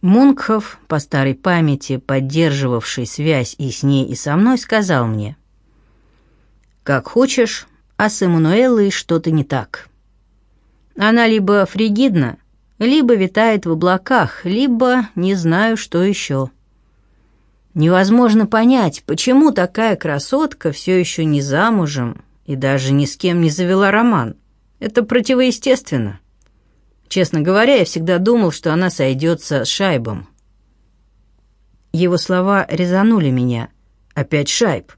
Мункхов, по старой памяти, поддерживавший связь и с ней, и со мной, сказал мне, «Как хочешь, а с Эммануэлой что-то не так. Она либо фригидна, либо витает в облаках, либо не знаю, что еще. Невозможно понять, почему такая красотка все еще не замужем и даже ни с кем не завела роман. Это противоестественно». Честно говоря, я всегда думал, что она сойдется с Шайбом. Его слова резанули меня. Опять Шайб.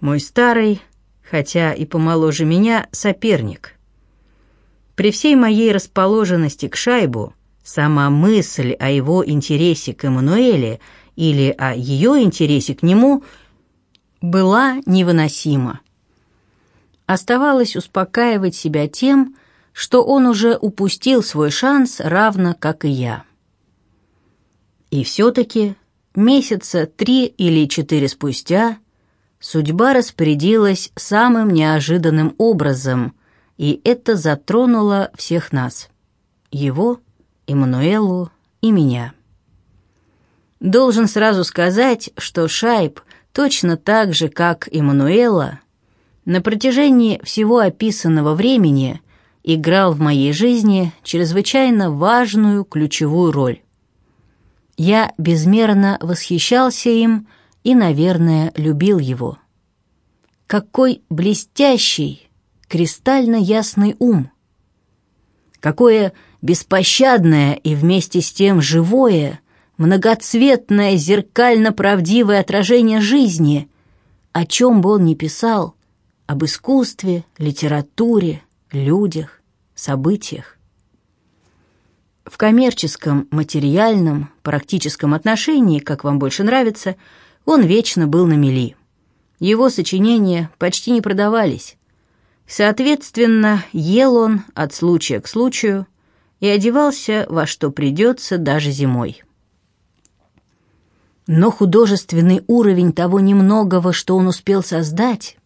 Мой старый, хотя и помоложе меня, соперник. При всей моей расположенности к Шайбу, сама мысль о его интересе к Эммануэле или о ее интересе к нему была невыносима. Оставалось успокаивать себя тем, что он уже упустил свой шанс, равно как и я. И все-таки месяца три или четыре спустя судьба распорядилась самым неожиданным образом, и это затронуло всех нас, его, Эммануэлу и меня. Должен сразу сказать, что Шайб точно так же, как Эммануэла, на протяжении всего описанного времени играл в моей жизни чрезвычайно важную ключевую роль. Я безмерно восхищался им и, наверное, любил его. Какой блестящий, кристально ясный ум! Какое беспощадное и вместе с тем живое, многоцветное, зеркально-правдивое отражение жизни, о чем бы он ни писал, об искусстве, литературе, людях, событиях. В коммерческом, материальном, практическом отношении, как вам больше нравится, он вечно был на мели. Его сочинения почти не продавались. Соответственно, ел он от случая к случаю и одевался во что придется даже зимой. Но художественный уровень того немногого, что он успел создать,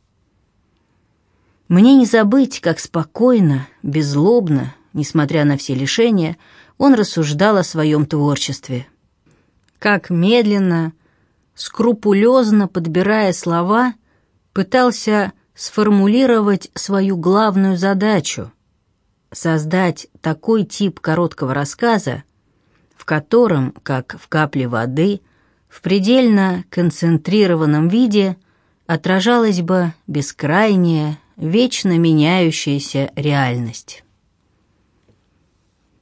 мне не забыть, как спокойно, беззлобно, несмотря на все лишения, он рассуждал о своем творчестве. Как медленно, скрупулезно подбирая слова, пытался сформулировать свою главную задачу — создать такой тип короткого рассказа, в котором, как в капле воды, в предельно концентрированном виде отражалась бы бескрайняя, вечно меняющаяся реальность.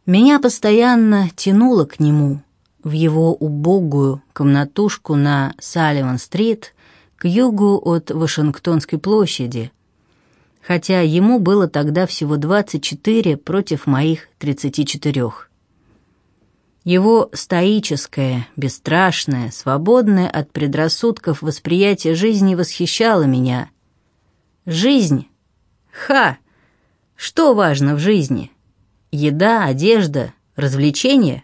Меня постоянно тянуло к нему, в его убогую комнатушку на Салливан-стрит, к югу от Вашингтонской площади, хотя ему было тогда всего 24 против моих 34. Его стоическое, бесстрашное, свободное от предрассудков восприятие жизни восхищало меня — Жизнь? Ха! Что важно в жизни? Еда, одежда, развлечения?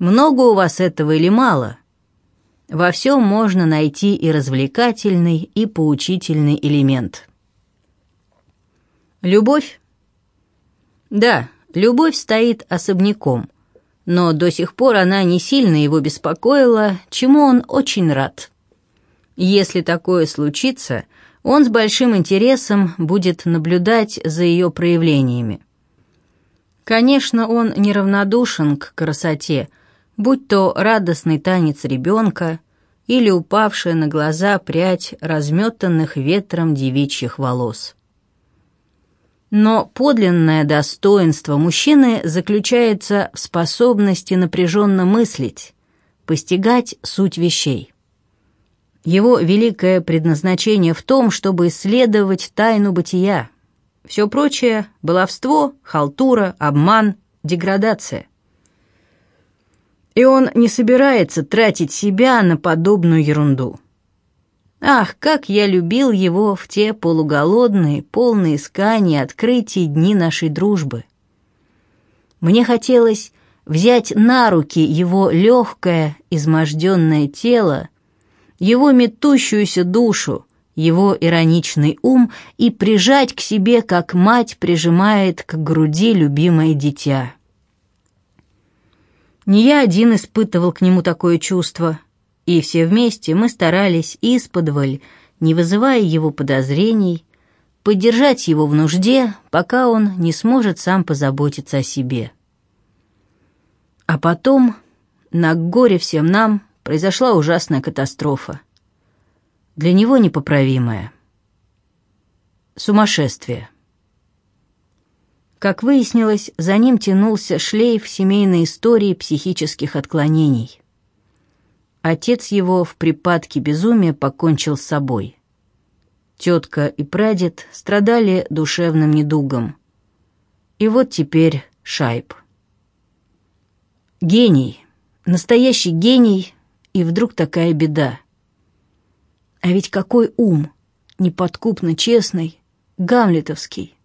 Много у вас этого или мало? Во всем можно найти и развлекательный, и поучительный элемент. Любовь? Да, любовь стоит особняком, но до сих пор она не сильно его беспокоила, чему он очень рад. Если такое случится – он с большим интересом будет наблюдать за ее проявлениями. Конечно, он неравнодушен к красоте, будь то радостный танец ребенка или упавшая на глаза прядь разметанных ветром девичьих волос. Но подлинное достоинство мужчины заключается в способности напряженно мыслить, постигать суть вещей. Его великое предназначение в том, чтобы исследовать тайну бытия. Все прочее — баловство, халтура, обман, деградация. И он не собирается тратить себя на подобную ерунду. Ах, как я любил его в те полуголодные, полные искания, открытий дни нашей дружбы. Мне хотелось взять на руки его легкое, изможденное тело, его метущуюся душу, его ироничный ум и прижать к себе, как мать прижимает к груди любимое дитя. Не я один испытывал к нему такое чувство, и все вместе мы старались исподволь, не вызывая его подозрений, поддержать его в нужде, пока он не сможет сам позаботиться о себе. А потом, на горе всем нам, произошла ужасная катастрофа. Для него непоправимая. Сумасшествие. Как выяснилось, за ним тянулся шлейф семейной истории психических отклонений. Отец его в припадке безумия покончил с собой. Тетка и прадед страдали душевным недугом. И вот теперь шайб. Гений, настоящий гений, и вдруг такая беда. А ведь какой ум, неподкупно честный, гамлетовский.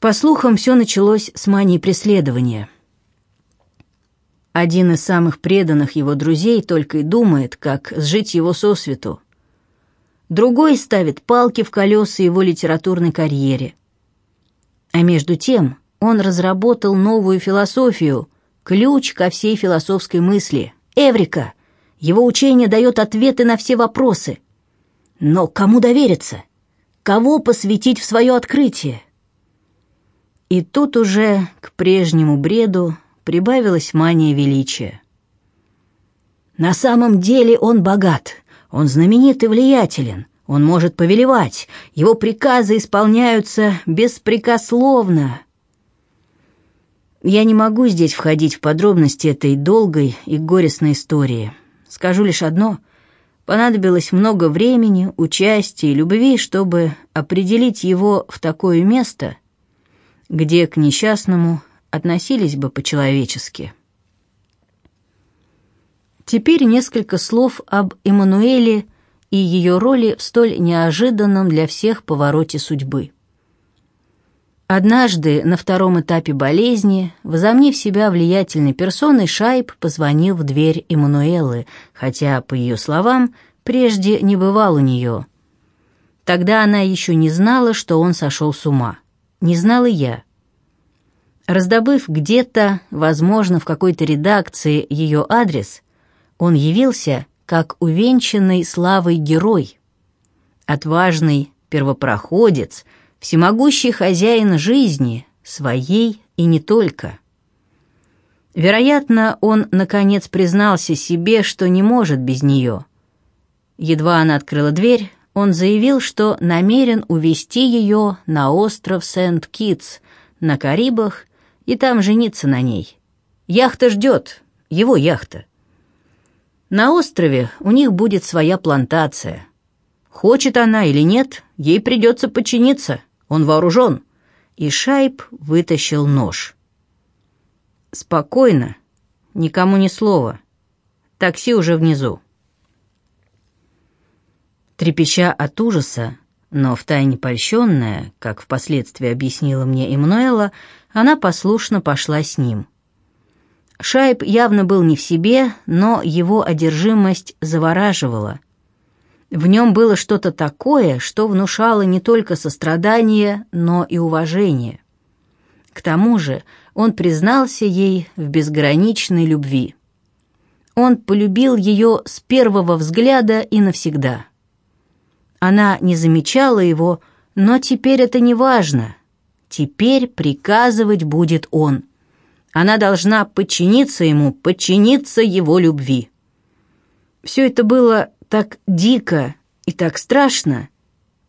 По слухам, все началось с мании преследования. Один из самых преданных его друзей только и думает, как сжить его сосвету. Другой ставит палки в колеса его литературной карьере. А между тем он разработал новую философию, ключ ко всей философской мысли. Эврика! Его учение дает ответы на все вопросы. Но кому довериться? Кого посвятить в свое открытие? И тут уже к прежнему бреду прибавилась мания величия. На самом деле он богат, он знаменит и влиятелен, он может повелевать, его приказы исполняются беспрекословно. Я не могу здесь входить в подробности этой долгой и горестной истории. Скажу лишь одно — Понадобилось много времени, участия и любви, чтобы определить его в такое место, где к несчастному относились бы по-человечески. Теперь несколько слов об Эммануэле и ее роли в столь неожиданном для всех повороте судьбы. Однажды на втором этапе болезни, возомнив себя влиятельной персоной, Шайб позвонил в дверь Эммануэлы, хотя, по ее словам, прежде не бывал у нее. Тогда она еще не знала, что он сошел с ума. Не знала я. Раздобыв где-то, возможно, в какой-то редакции ее адрес, он явился как увенчанный славой герой, отважный первопроходец — всемогущий хозяин жизни, своей и не только. Вероятно, он, наконец, признался себе, что не может без нее. Едва она открыла дверь, он заявил, что намерен увезти ее на остров Сент-Китс на Карибах и там жениться на ней. Яхта ждет, его яхта. На острове у них будет своя плантация. Хочет она или нет, ей придется подчиниться. Он вооружен!» И Шайб вытащил нож. «Спокойно, никому ни слова. Такси уже внизу». Трепеща от ужаса, но втайне польщенная, как впоследствии объяснила мне Эммануэла, она послушно пошла с ним. Шайб явно был не в себе, но его одержимость завораживала, в нем было что-то такое, что внушало не только сострадание, но и уважение. К тому же он признался ей в безграничной любви. Он полюбил ее с первого взгляда и навсегда. Она не замечала его, но теперь это не важно. Теперь приказывать будет он. Она должна подчиниться ему, подчиниться его любви. Все это было так дико и так страшно,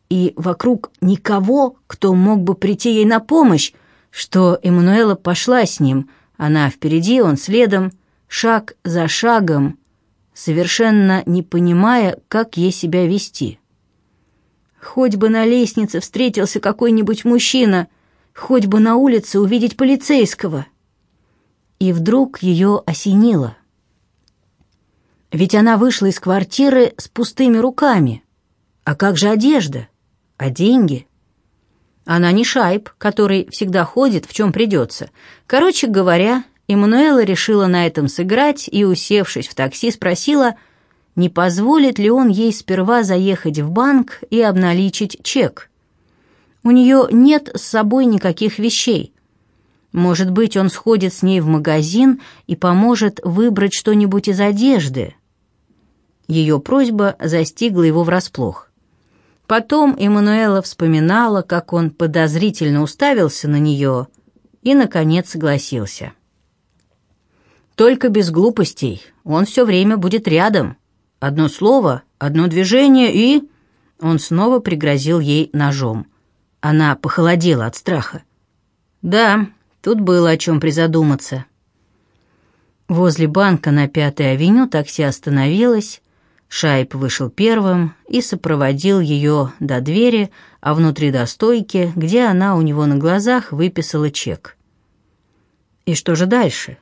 и вокруг никого, кто мог бы прийти ей на помощь, что Эммануэла пошла с ним, она впереди, он следом, шаг за шагом, совершенно не понимая, как ей себя вести. Хоть бы на лестнице встретился какой-нибудь мужчина, хоть бы на улице увидеть полицейского. И вдруг ее осенило — ведь она вышла из квартиры с пустыми руками. А как же одежда? А деньги? Она не шайб, который всегда ходит, в чем придется. Короче говоря, Эммануэла решила на этом сыграть и, усевшись в такси, спросила, не позволит ли он ей сперва заехать в банк и обналичить чек. У нее нет с собой никаких вещей. Может быть, он сходит с ней в магазин и поможет выбрать что-нибудь из одежды. Ее просьба застигла его врасплох. Потом Эммануэла вспоминала, как он подозрительно уставился на нее и, наконец, согласился. «Только без глупостей. Он все время будет рядом. Одно слово, одно движение и...» Он снова пригрозил ей ножом. Она похолодела от страха. «Да, тут было о чем призадуматься». Возле банка на Пятой авеню такси остановилось, Шайб вышел первым и сопроводил ее до двери, а внутри до стойки, где она у него на глазах выписала чек. И что же дальше?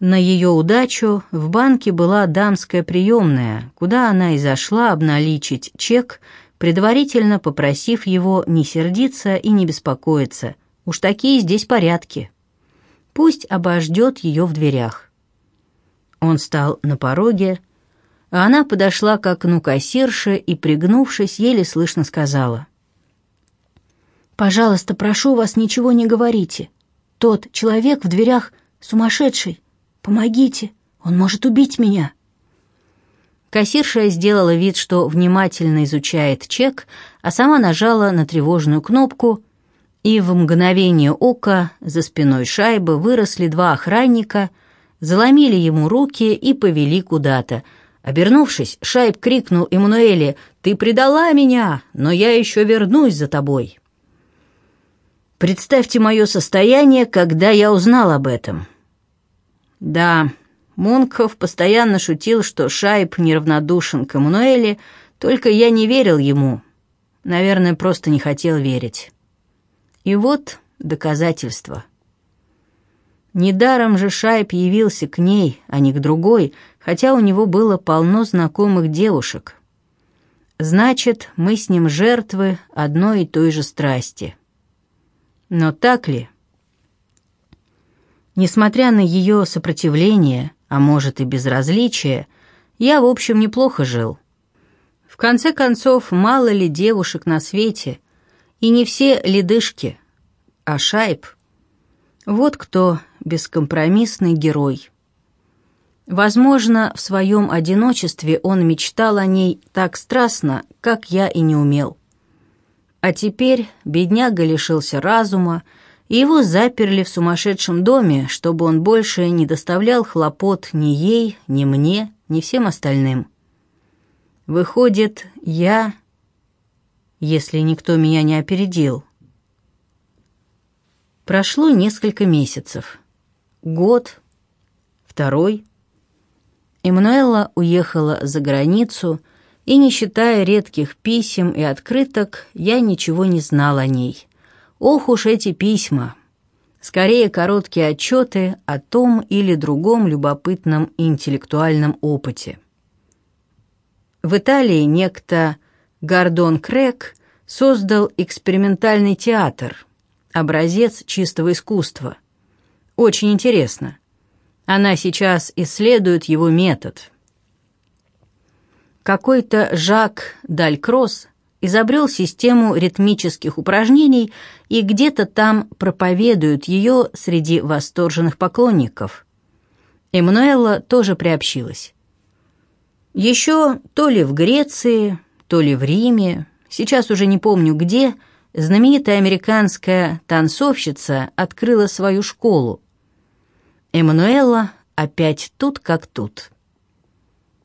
На ее удачу в банке была дамская приемная, куда она и зашла обналичить чек, предварительно попросив его не сердиться и не беспокоиться. Уж такие здесь порядки. Пусть обождет ее в дверях. Он стал на пороге, она подошла к окну кассирши и, пригнувшись, еле слышно сказала. «Пожалуйста, прошу вас, ничего не говорите. Тот человек в дверях сумасшедший. Помогите, он может убить меня». Кассирша сделала вид, что внимательно изучает чек, а сама нажала на тревожную кнопку, и в мгновение ока за спиной шайбы выросли два охранника, заломили ему руки и повели куда-то — Обернувшись, Шайб крикнул Эммануэле, «Ты предала меня, но я еще вернусь за тобой». Представьте мое состояние, когда я узнал об этом. Да, Мунков постоянно шутил, что Шайб неравнодушен к Эммануэле, только я не верил ему. Наверное, просто не хотел верить. И вот доказательство. Недаром же Шайб явился к ней, а не к другой, хотя у него было полно знакомых девушек. Значит, мы с ним жертвы одной и той же страсти. Но так ли? Несмотря на ее сопротивление, а может и безразличие, я, в общем, неплохо жил. В конце концов, мало ли девушек на свете, и не все ледышки, а шайб. Вот кто бескомпромиссный герой. Возможно, в своем одиночестве он мечтал о ней так страстно, как я и не умел. А теперь бедняга лишился разума, и его заперли в сумасшедшем доме, чтобы он больше не доставлял хлопот ни ей, ни мне, ни всем остальным. Выходит, я, если никто меня не опередил. Прошло несколько месяцев. Год, второй. Эммануэла уехала за границу, и, не считая редких писем и открыток, я ничего не знал о ней. Ох уж эти письма! Скорее, короткие отчеты о том или другом любопытном интеллектуальном опыте. В Италии некто Гордон Крэг создал экспериментальный театр, образец чистого искусства. Очень интересно. Она сейчас исследует его метод. Какой-то Жак Далькросс изобрел систему ритмических упражнений и где-то там проповедует ее среди восторженных поклонников. Эммануэла тоже приобщилась. Еще то ли в Греции, то ли в Риме, сейчас уже не помню где, знаменитая американская танцовщица открыла свою школу, Эммануэла опять тут как тут.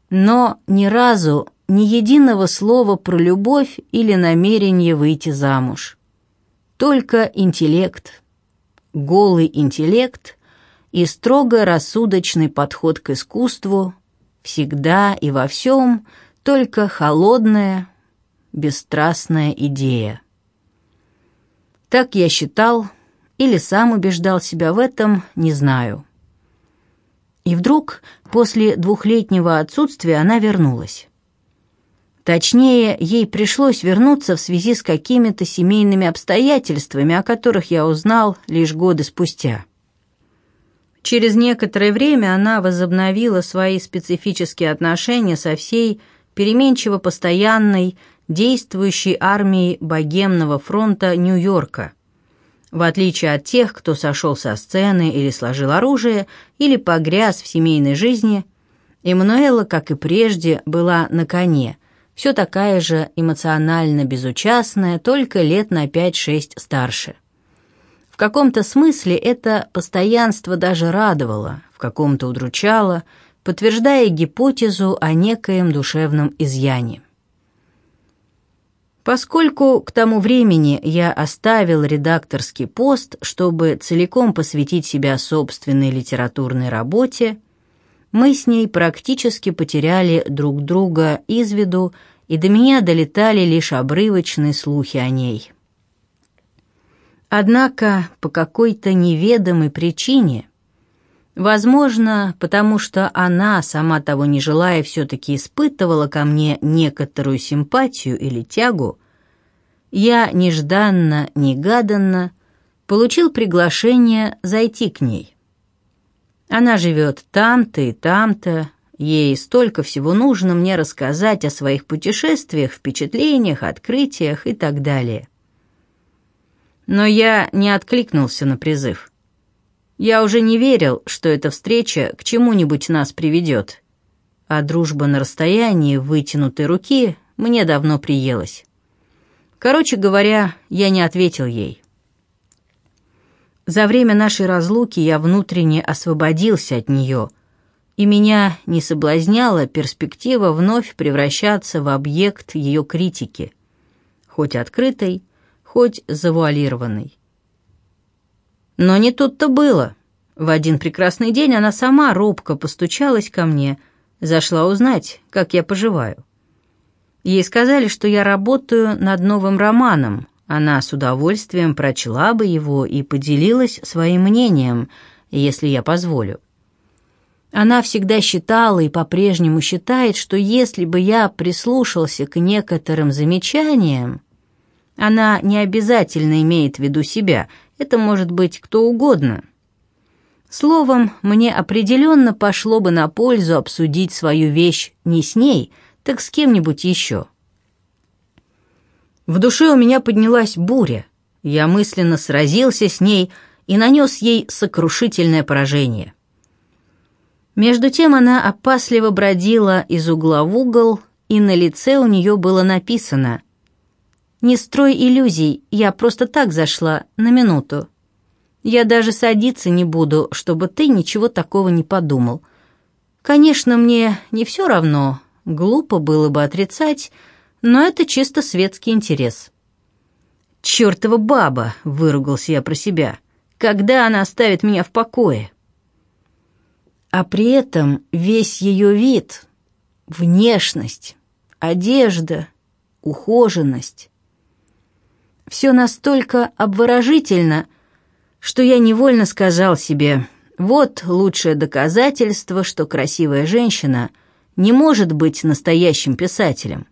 Но ни разу ни единого слова про любовь или намерение выйти замуж. Только интеллект, голый интеллект и строго рассудочный подход к искусству, всегда и во всем только холодная, бесстрастная идея. Так я считал или сам убеждал себя в этом, не знаю. И вдруг, после двухлетнего отсутствия, она вернулась. Точнее, ей пришлось вернуться в связи с какими-то семейными обстоятельствами, о которых я узнал лишь годы спустя. Через некоторое время она возобновила свои специфические отношения со всей переменчиво-постоянной, действующей армией богемного фронта Нью-Йорка. В отличие от тех, кто сошел со сцены или сложил оружие, или погряз в семейной жизни, Эммануэла, как и прежде, была на коне, все такая же эмоционально безучастная, только лет на 5-6 старше. В каком-то смысле это постоянство даже радовало, в каком-то удручало, подтверждая гипотезу о некоем душевном изъяне. Поскольку к тому времени я оставил редакторский пост, чтобы целиком посвятить себя собственной литературной работе, мы с ней практически потеряли друг друга из виду, и до меня долетали лишь обрывочные слухи о ней. Однако по какой-то неведомой причине, возможно, потому что она, сама того не желая, все-таки испытывала ко мне некоторую симпатию или тягу, я нежданно-негаданно получил приглашение зайти к ней. Она живет там-то и там-то, ей столько всего нужно мне рассказать о своих путешествиях, впечатлениях, открытиях и так далее. Но я не откликнулся на призыв. Я уже не верил, что эта встреча к чему-нибудь нас приведет, а дружба на расстоянии вытянутой руки мне давно приелась. Короче говоря, я не ответил ей. За время нашей разлуки я внутренне освободился от нее, и меня не соблазняла перспектива вновь превращаться в объект ее критики, хоть открытой, хоть завуалированной. Но не тут-то было. В один прекрасный день она сама робко постучалась ко мне, зашла узнать, как я поживаю. Ей сказали, что я работаю над новым романом, она с удовольствием прочла бы его и поделилась своим мнением, если я позволю. Она всегда считала и по-прежнему считает, что если бы я прислушался к некоторым замечаниям, она не обязательно имеет в виду себя, это может быть кто угодно. Словом, мне определенно пошло бы на пользу обсудить свою вещь не с ней, так с кем-нибудь еще. В душе у меня поднялась буря. Я мысленно сразился с ней и нанес ей сокрушительное поражение. Между тем она опасливо бродила из угла в угол, и на лице у нее было написано «Не строй иллюзий, я просто так зашла, на минуту. Я даже садиться не буду, чтобы ты ничего такого не подумал. Конечно, мне не все равно, глупо было бы отрицать, но это чисто светский интерес. «Чёртова баба!» — выругался я про себя. «Когда она оставит меня в покое?» А при этом весь ее вид, внешность, одежда, ухоженность — все настолько обворожительно, что я невольно сказал себе, вот лучшее доказательство, что красивая женщина не может быть настоящим писателем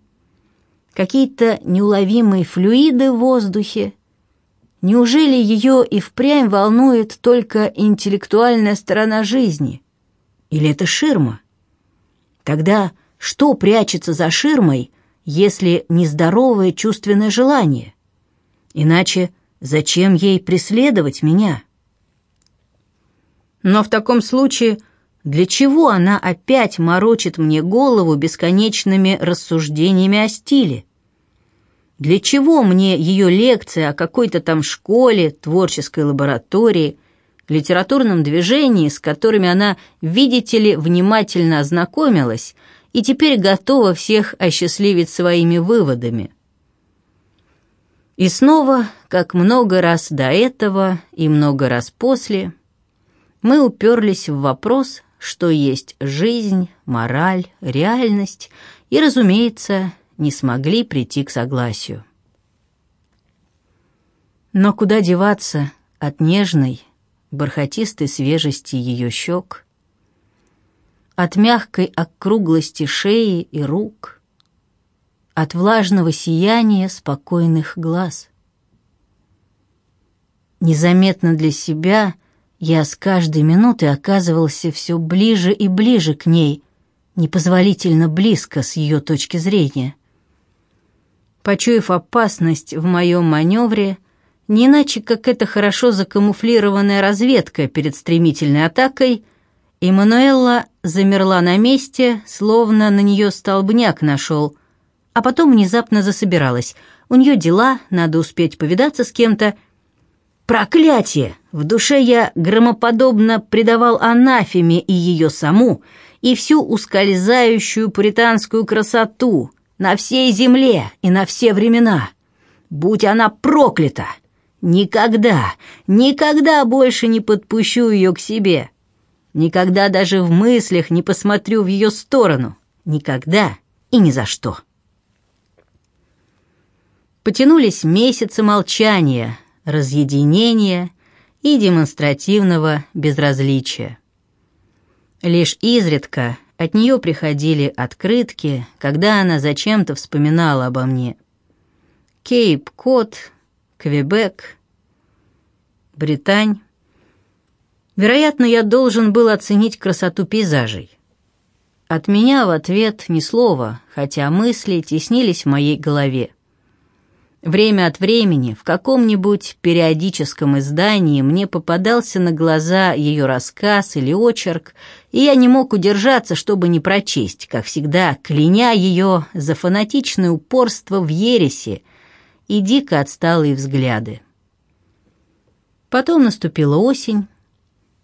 какие-то неуловимые флюиды в воздухе. Неужели ее и впрямь волнует только интеллектуальная сторона жизни? Или это ширма? Тогда что прячется за ширмой, если нездоровое чувственное желание? Иначе зачем ей преследовать меня? Но в таком случае для чего она опять морочит мне голову бесконечными рассуждениями о стиле? Для чего мне ее лекция о какой-то там школе, творческой лаборатории, литературном движении, с которыми она, видите ли, внимательно ознакомилась и теперь готова всех осчастливить своими выводами? И снова, как много раз до этого и много раз после, мы уперлись в вопрос, что есть жизнь, мораль, реальность, и, разумеется, не смогли прийти к согласию. Но куда деваться от нежной, бархатистой свежести ее щек, от мягкой округлости шеи и рук, от влажного сияния спокойных глаз. Незаметно для себя я с каждой минуты оказывался все ближе и ближе к ней, непозволительно близко с ее точки зрения. Почуяв опасность в моем маневре, Не иначе, как это хорошо закамуфлированная разведка перед стремительной атакой, Эммануэлла замерла на месте, словно на нее столбняк нашел, а потом внезапно засобиралась. У нее дела, надо успеть повидаться с кем-то. Проклятие! В душе я громоподобно предавал анафеме и ее саму, и всю ускользающую пуританскую красоту на всей земле и на все времена. Будь она проклята! Никогда, никогда больше не подпущу ее к себе. Никогда даже в мыслях не посмотрю в ее сторону. Никогда и ни за что. Потянулись месяцы молчания, разъединения и демонстративного безразличия. Лишь изредка от нее приходили открытки, когда она зачем-то вспоминала обо мне. Кейп-Кот, Квебек, Британь. Вероятно, я должен был оценить красоту пейзажей. От меня в ответ ни слова, хотя мысли теснились в моей голове. Время от времени в каком-нибудь периодическом издании мне попадался на глаза ее рассказ или очерк, и я не мог удержаться, чтобы не прочесть, как всегда, кляня ее за фанатичное упорство в ересе и дико отсталые взгляды. Потом наступила осень,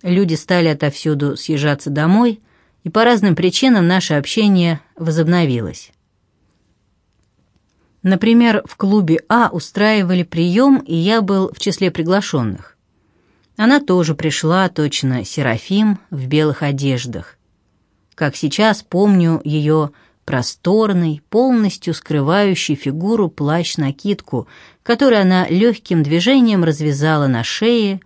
люди стали отовсюду съезжаться домой, и по разным причинам наше общение возобновилось. Например, в клубе А устраивали прием, и я был в числе приглашенных. Она тоже пришла, точно Серафим, в белых одеждах. Как сейчас помню ее просторный, полностью скрывающий фигуру плащ-накидку, который она легким движением развязала на шее,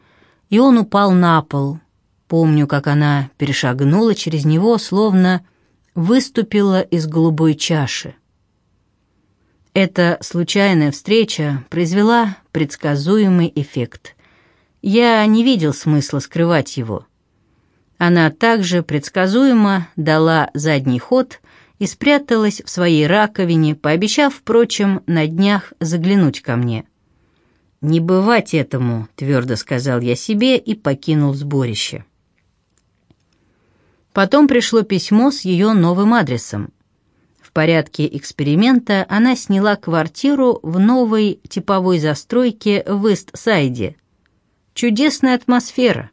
и он упал на пол. Помню, как она перешагнула через него, словно выступила из голубой чаши. Эта случайная встреча произвела предсказуемый эффект. Я не видел смысла скрывать его. Она также предсказуемо дала задний ход и спряталась в своей раковине, пообещав, впрочем, на днях заглянуть ко мне. «Не бывать этому», — твердо сказал я себе и покинул сборище. Потом пришло письмо с ее новым адресом. В порядке эксперимента она сняла квартиру в новой типовой застройке в Ист-Сайде. Чудесная атмосфера.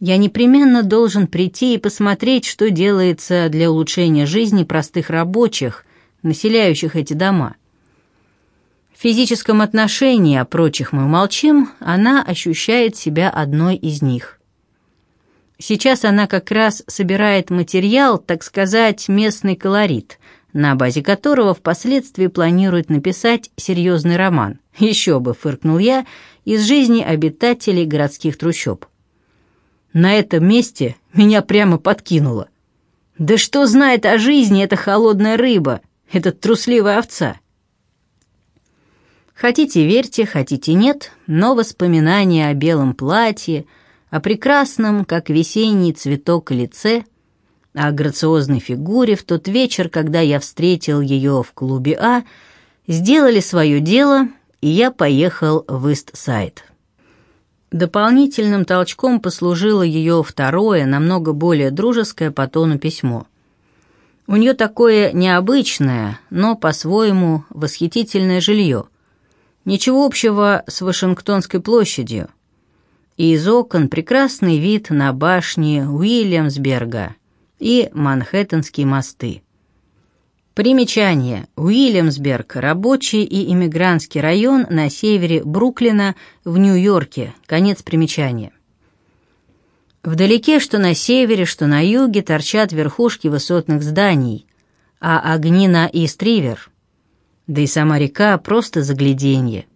Я непременно должен прийти и посмотреть, что делается для улучшения жизни простых рабочих, населяющих эти дома. В физическом отношении, о прочих мы молчим, она ощущает себя одной из них. Сейчас она как раз собирает материал, так сказать, местный колорит, на базе которого впоследствии планирует написать серьезный роман. Еще бы, фыркнул я, из жизни обитателей городских трущоб. На этом месте меня прямо подкинуло. Да что знает о жизни эта холодная рыба, эта трусливая овца? Хотите верьте, хотите нет, но воспоминания о белом платье, о прекрасном, как весенний цветок, лице — о грациозной фигуре в тот вечер, когда я встретил ее в клубе А, сделали свое дело, и я поехал в Ист-Сайд. Дополнительным толчком послужило ее второе, намного более дружеское по тону письмо. У нее такое необычное, но по-своему восхитительное жилье. Ничего общего с Вашингтонской площадью. И из окон прекрасный вид на башни Уильямсберга – и Манхэттенские мосты. Примечание. Уильямсберг – рабочий и иммигрантский район на севере Бруклина в Нью-Йорке. Конец примечания. Вдалеке, что на севере, что на юге, торчат верхушки высотных зданий, а огни на Ист-Ривер. Да и сама река – просто загляденье.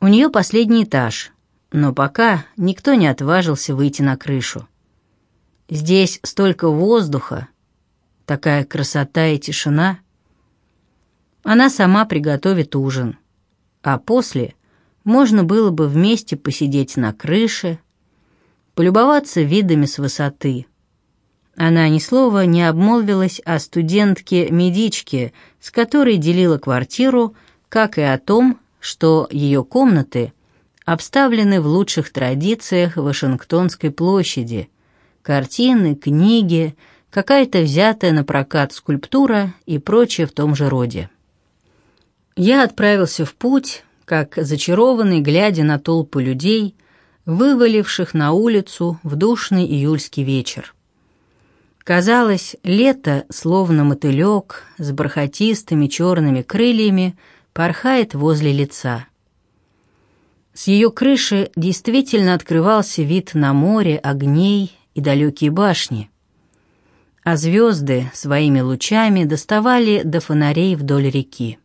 У нее последний этаж, но пока никто не отважился выйти на крышу. Здесь столько воздуха, такая красота и тишина. Она сама приготовит ужин, а после можно было бы вместе посидеть на крыше, полюбоваться видами с высоты. Она ни слова не обмолвилась о студентке-медичке, с которой делила квартиру, как и о том, что ее комнаты обставлены в лучших традициях Вашингтонской площади. Картины, книги, какая-то взятая на прокат скульптура и прочее в том же роде. Я отправился в путь, как зачарованный, глядя на толпу людей, вываливших на улицу в душный июльский вечер. Казалось, лето, словно мотылек, с бархатистыми черными крыльями, порхает возле лица. С ее крыши действительно открывался вид на море, огней и далекие башни. А звезды своими лучами доставали до фонарей вдоль реки.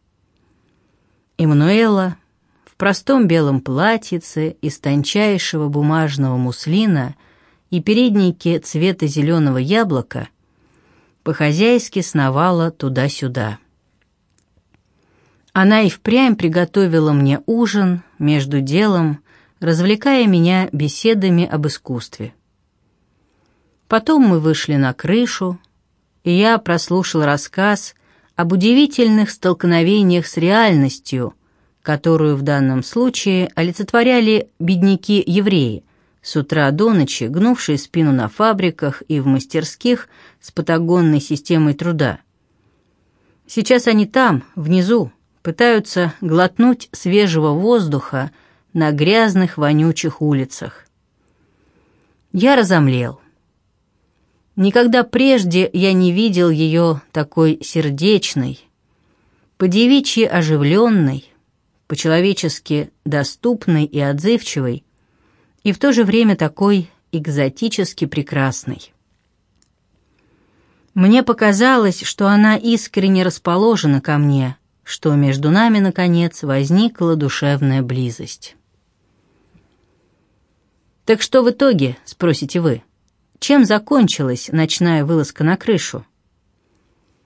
Эммануэла в простом белом платьице из тончайшего бумажного муслина и переднике цвета зеленого яблока по-хозяйски сновала туда-сюда. Она и впрямь приготовила мне ужин между делом, развлекая меня беседами об искусстве. Потом мы вышли на крышу, и я прослушал рассказ об удивительных столкновениях с реальностью, которую в данном случае олицетворяли бедняки-евреи, с утра до ночи гнувшие спину на фабриках и в мастерских с патагонной системой труда. Сейчас они там, внизу, пытаются глотнуть свежего воздуха на грязных вонючих улицах. Я разомлел. Никогда прежде я не видел ее такой сердечной, по-девичьи оживленной, по-человечески доступной и отзывчивой, и в то же время такой экзотически прекрасной. Мне показалось, что она искренне расположена ко мне, что между нами, наконец, возникла душевная близость. «Так что в итоге?» — спросите вы. Чем закончилась ночная вылазка на крышу?